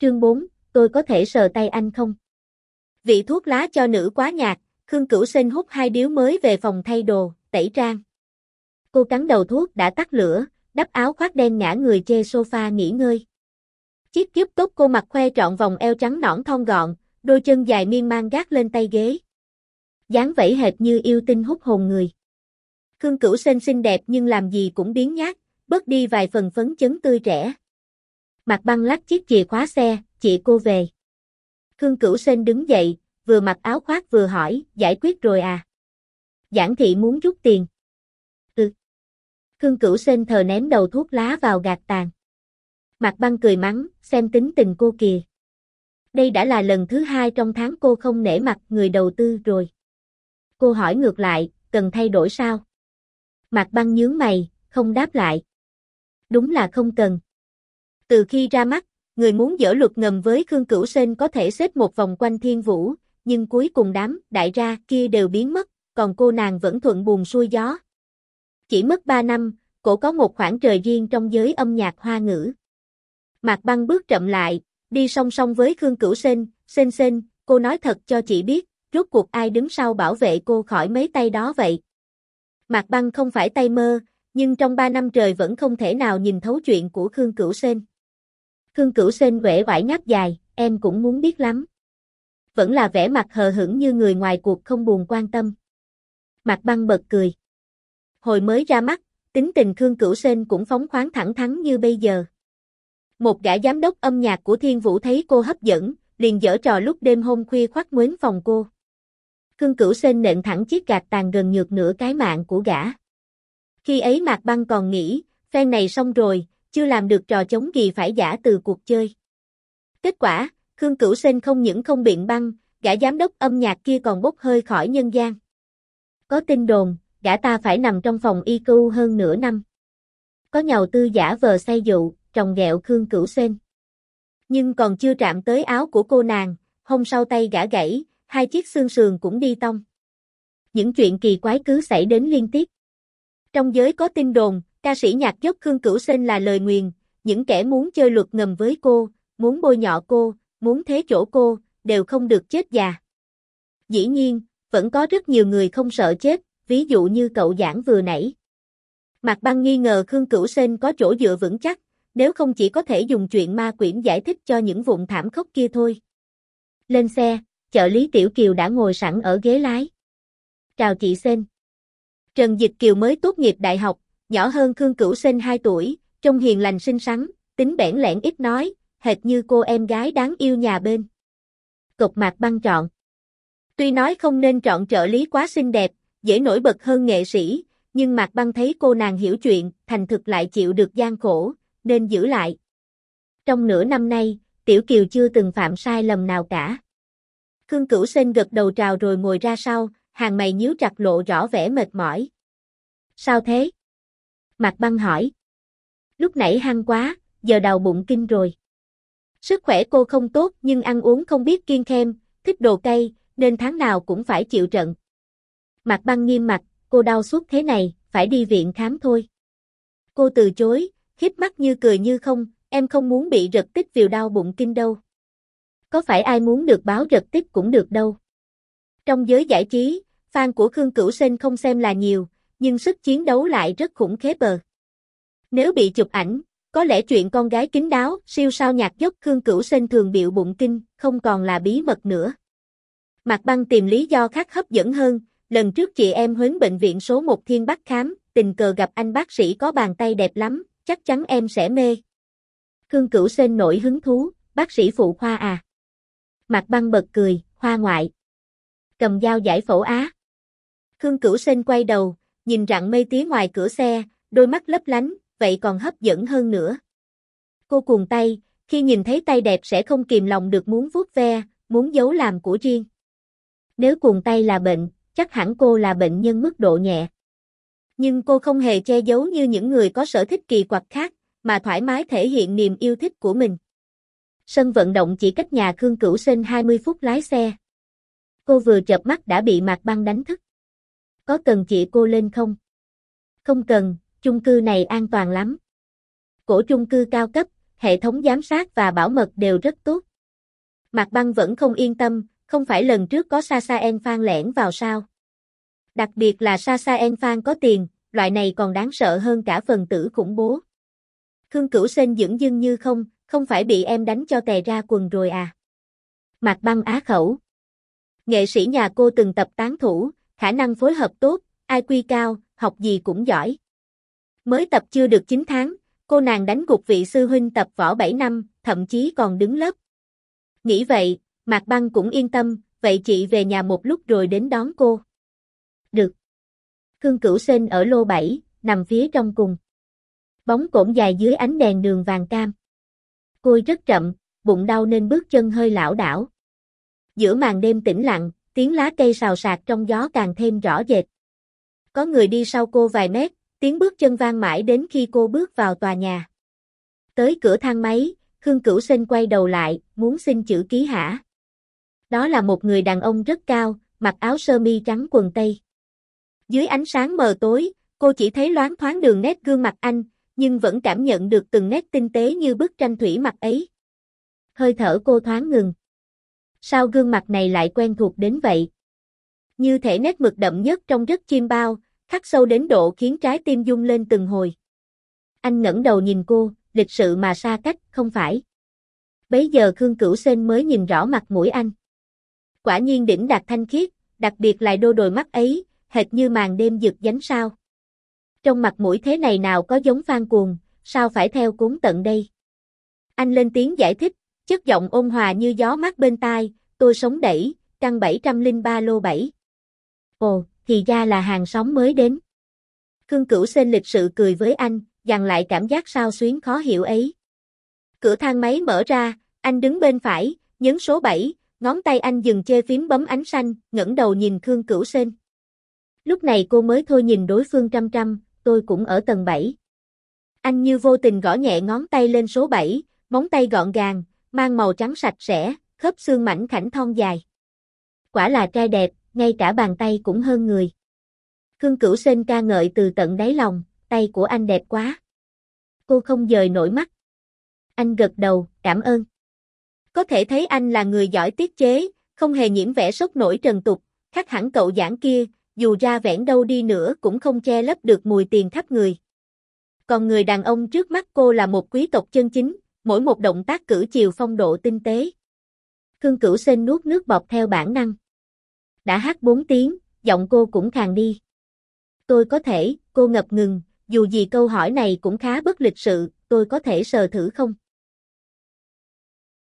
Chương 4, tôi có thể sờ tay anh không? Vị thuốc lá cho nữ quá nhạt, Khương Cửu Sinh hút hai điếu mới về phòng thay đồ, tẩy trang. Cô cắn đầu thuốc đã tắt lửa, đắp áo khoác đen ngã người chê sofa nghỉ ngơi. Chiếc kiếp tốt cô mặc khoe trọn vòng eo trắng nõn thon gọn, đôi chân dài miên man gác lên tay ghế. dáng vẫy hệt như yêu tinh hút hồn người. Khương Cửu Sinh xinh đẹp nhưng làm gì cũng biến nhát, bớt đi vài phần phấn chấn tươi trẻ. Mặt băng lắc chiếc chìa khóa xe, chị cô về. Khương Cửu Sên đứng dậy, vừa mặc áo khoác vừa hỏi, giải quyết rồi à? Giảng thị muốn rút tiền. Ừ. Khương Cửu Sên thờ ném đầu thuốc lá vào gạt tàn. Mặt băng cười mắng, xem tính tình cô kìa. Đây đã là lần thứ hai trong tháng cô không nể mặt người đầu tư rồi. Cô hỏi ngược lại, cần thay đổi sao? Mặt băng nhướng mày, không đáp lại. Đúng là không cần. Từ khi ra mắt, người muốn dỡ luật ngầm với Khương Cửu Sên có thể xếp một vòng quanh thiên vũ, nhưng cuối cùng đám đại ra kia đều biến mất, còn cô nàng vẫn thuận buồn xuôi gió. Chỉ mất 3 năm, cổ có một khoảng trời riêng trong giới âm nhạc hoa ngữ. Mạc Băng bước chậm lại, đi song song với Khương Cửu Sên, Sên Sên, cô nói thật cho chị biết, rốt cuộc ai đứng sau bảo vệ cô khỏi mấy tay đó vậy. Mạc Băng không phải tay mơ, nhưng trong 3 năm trời vẫn không thể nào nhìn thấu chuyện của Khương Cửu Sên. Khương Cửu Sên uể oải ngáp dài, em cũng muốn biết lắm. Vẫn là vẻ mặt hờ hững như người ngoài cuộc không buồn quan tâm. Mặt Băng bật cười. Hồi mới ra mắt, tính tình Khương Cửu Sên cũng phóng khoáng thẳng thắn như bây giờ. Một gã giám đốc âm nhạc của Thiên Vũ thấy cô hấp dẫn, liền dở trò lúc đêm hôm khuya khoác mướn phòng cô. Khương Cửu Sên nện thẳng chiếc gạt tàn gần nhược nửa cái mạng của gã. Khi ấy Mạc Băng còn nghĩ, phen này xong rồi, chưa làm được trò chống gì phải giả từ cuộc chơi. Kết quả, Khương Cửu Sên không những không biện băng, gã giám đốc âm nhạc kia còn bốc hơi khỏi nhân gian. Có tin đồn, gã ta phải nằm trong phòng y cưu hơn nửa năm. Có nhầu tư giả vờ say dụ, trồng ghẹo Khương Cửu Sên. Nhưng còn chưa chạm tới áo của cô nàng, hôm sau tay gã gãy, hai chiếc xương sườn cũng đi tông. Những chuyện kỳ quái cứ xảy đến liên tiếp. Trong giới có tin đồn, ca sĩ nhạc dốc Khương Cửu Sinh là lời nguyền, những kẻ muốn chơi luật ngầm với cô, muốn bôi nhọ cô, muốn thế chỗ cô, đều không được chết già. Dĩ nhiên, vẫn có rất nhiều người không sợ chết, ví dụ như cậu giảng vừa nãy. Mạc Băng nghi ngờ Khương Cửu Sinh có chỗ dựa vững chắc, nếu không chỉ có thể dùng chuyện ma quyển giải thích cho những vụn thảm khốc kia thôi. Lên xe, chợ Lý Tiểu Kiều đã ngồi sẵn ở ghế lái. Chào chị Sên. Trần Dịch Kiều mới tốt nghiệp đại học, nhỏ hơn Khương Cửu sinh 2 tuổi, trông hiền lành xinh xắn, tính bẽn lẽn ít nói, hệt như cô em gái đáng yêu nhà bên. Cục mạc băng chọn. Tuy nói không nên chọn trợ lý quá xinh đẹp, dễ nổi bật hơn nghệ sĩ, nhưng Mạc Băng thấy cô nàng hiểu chuyện, thành thực lại chịu được gian khổ, nên giữ lại. Trong nửa năm nay, Tiểu Kiều chưa từng phạm sai lầm nào cả. Khương Cửu sinh gật đầu chào rồi ngồi ra sau, hàng mày nhíu chặt lộ rõ vẻ mệt mỏi. Sao thế? Mạc Băng hỏi. Lúc nãy hăng quá, giờ đau bụng kinh rồi. Sức khỏe cô không tốt nhưng ăn uống không biết kiêng khem, thích đồ cay, nên tháng nào cũng phải chịu trận. Mạc Băng nghiêm mặt, cô đau suốt thế này, phải đi viện khám thôi. Cô từ chối, khiếp mắt như cười như không, em không muốn bị rật tích vì đau bụng kinh đâu. Có phải ai muốn được báo rật tích cũng được đâu. Trong giới giải trí, fan của Khương Cửu Sên không xem là nhiều, nhưng sức chiến đấu lại rất khủng khế bờ. Nếu bị chụp ảnh, có lẽ chuyện con gái kính đáo, siêu sao nhạc dốc Khương Cửu Sên thường biểu bụng kinh, không còn là bí mật nữa. Mạc Băng tìm lý do khác hấp dẫn hơn, lần trước chị em huấn bệnh viện số 1 Thiên Bắc khám, tình cờ gặp anh bác sĩ có bàn tay đẹp lắm, chắc chắn em sẽ mê. Khương Cửu Sên nổi hứng thú, bác sĩ phụ khoa à. Mạc Băng bật cười, khoa ngoại. Cầm dao giải phẫu á. Khương Cửu Sên quay đầu, nhìn rặng mây tía ngoài cửa xe, đôi mắt lấp lánh, vậy còn hấp dẫn hơn nữa. Cô cuồng tay, khi nhìn thấy tay đẹp sẽ không kìm lòng được muốn vuốt ve, muốn giấu làm của riêng. Nếu cuồng tay là bệnh, chắc hẳn cô là bệnh nhân mức độ nhẹ. Nhưng cô không hề che giấu như những người có sở thích kỳ quặc khác, mà thoải mái thể hiện niềm yêu thích của mình. Sân vận động chỉ cách nhà Khương Cửu Sinh 20 phút lái xe. Cô vừa chợp mắt đã bị Mạc Băng đánh thức. Có cần chị cô lên không? Không cần, chung cư này an toàn lắm. Cổ chung cư cao cấp, hệ thống giám sát và bảo mật đều rất tốt. Mạc Băng vẫn không yên tâm, không phải lần trước có Sasa En Phan lẻn vào sao. Đặc biệt là Sasa En Phan có tiền, loại này còn đáng sợ hơn cả phần tử khủng bố. Khương Cửu Sên dưỡng dưng như không, không phải bị em đánh cho tè ra quần rồi à. Mạc Băng á khẩu. Nghệ sĩ nhà cô từng tập tán thủ, khả năng phối hợp tốt, IQ cao, học gì cũng giỏi. Mới tập chưa được 9 tháng, cô nàng đánh gục vị sư huynh tập võ 7 năm, thậm chí còn đứng lớp. Nghĩ vậy, Mạc Băng cũng yên tâm, vậy chị về nhà một lúc rồi đến đón cô. Được. Khương Cửu Sên ở lô 7, nằm phía trong cùng. Bóng cổn dài dưới ánh đèn đường vàng cam. Côi rất chậm, bụng đau nên bước chân hơi lảo đảo. Giữa màn đêm tĩnh lặng, tiếng lá cây xào xạc trong gió càng thêm rõ rệt. Có người đi sau cô vài mét, tiếng bước chân vang mãi đến khi cô bước vào tòa nhà. Tới cửa thang máy, Khương Cửu Sinh quay đầu lại, muốn xin chữ ký hả. Đó là một người đàn ông rất cao, mặc áo sơ mi trắng quần tây. Dưới ánh sáng mờ tối, cô chỉ thấy loáng thoáng đường nét gương mặt anh, nhưng vẫn cảm nhận được từng nét tinh tế như bức tranh thủy mặc ấy. Hơi thở cô thoáng ngừng. Sao gương mặt này lại quen thuộc đến vậy? Như thể nét mực đậm nhất trong rất chim bao, khắc sâu đến độ khiến trái tim dung lên từng hồi. Anh ngẩng đầu nhìn cô, lịch sự mà xa cách, không phải. Bấy giờ Khương Cửu Sên mới nhìn rõ mặt mũi anh. Quả nhiên đỉnh đạt thanh khiết, đặc biệt lại đôi đôi mắt ấy, hệt như màn đêm rực dánh sao. Trong mặt mũi thế này nào có giống phan cuồng, sao phải theo cuốn tận đây. Anh lên tiếng giải thích, chất giọng ôn hòa như gió mát bên tai, tôi sống đẩy, căn 703 lô 7. Ồ, thì ra là hàng xóm mới đến. Khương Cửu Sên lịch sự cười với anh, dằn lại cảm giác sao xuyến khó hiểu ấy. Cửa thang máy mở ra, anh đứng bên phải, nhấn số 7, ngón tay anh dừng chê phím bấm ánh xanh, ngẩng đầu nhìn Khương Cửu Sên. Lúc này cô mới thôi nhìn đối phương trăm trăm, tôi cũng ở tầng 7. Anh như vô tình gõ nhẹ ngón tay lên số 7, móng tay gọn gàng, mang màu trắng sạch sẽ, khớp xương mảnh khảnh thon dài. Quả là trai đẹp, ngay cả bàn tay cũng hơn người. Khương Cửu Sên ca ngợi từ tận đáy lòng, tay của anh đẹp quá. Cô không dời nổi mắt. Anh gật đầu, cảm ơn. Có thể thấy anh là người giỏi tiết chế, không hề nhiễm vẻ sốc nổi trần tục, khác hẳn cậu giảng kia, dù ra vẻn đâu đi nữa cũng không che lấp được mùi tiền khắp người. Còn người đàn ông trước mắt cô là một quý tộc chân chính, mỗi một động tác cử chiều phong độ tinh tế. Khương Cửu Sên nuốt nước bọt theo bản năng. Đã hát 4 tiếng, giọng cô cũng khàn đi. Tôi có thể, cô ngập ngừng, dù gì câu hỏi này cũng khá bất lịch sự, tôi có thể sờ thử không?